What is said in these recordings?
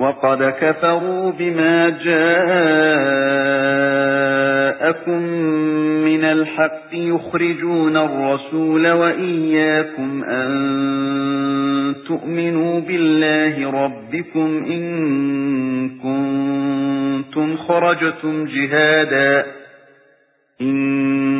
وَقَدْ كَفَرُوا بِمَا جَاءَكُم مِّنَ الْحَقِّ يُخْرِجُونَ الرَّسُولَ وَإِيَّاكُمْ أَن تُؤْمِنُوا بِاللَّهِ رَبِّكُمْ إِن كُنتُمْ خَرَجْتُمْ جِهَادًا إِن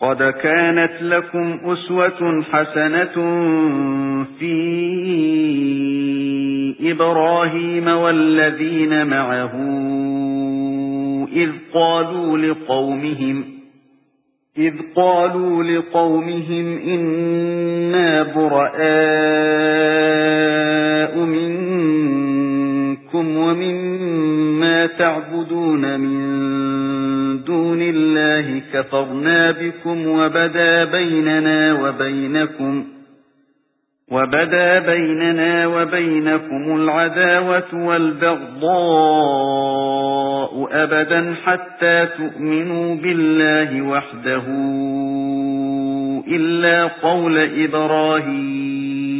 قَدْ كَانَتْ لَكُمْ أُسْوَةٌ حَسَنَةٌ فِي إِبْرَاهِيمَ وَالَّذِينَ مَعَهُ إِذْ قَالُوا لِقَوْمِهِمْ إِذْ قَالُوا لِقَوْمِهِمْ إِنَّا بُرَآءُ مِنكُمْ وَمِمَّا تَعْبُدُونَ مِن اللَّهِ كَفَرْنَا بِكُمْ وَبَدَا بَيْنَنَا وَبَيْنَكُمْ وَبَدَا بَيْنَنَا وَبَيْنَكُمُ الْعَدَاوَةُ وَالْبَغْضَاءُ أَبَدًا حَتَّى تُؤْمِنُوا بِاللَّهِ وَحْدَهُ إِلَّا قَوْلَ إِبْرَاهِيمَ.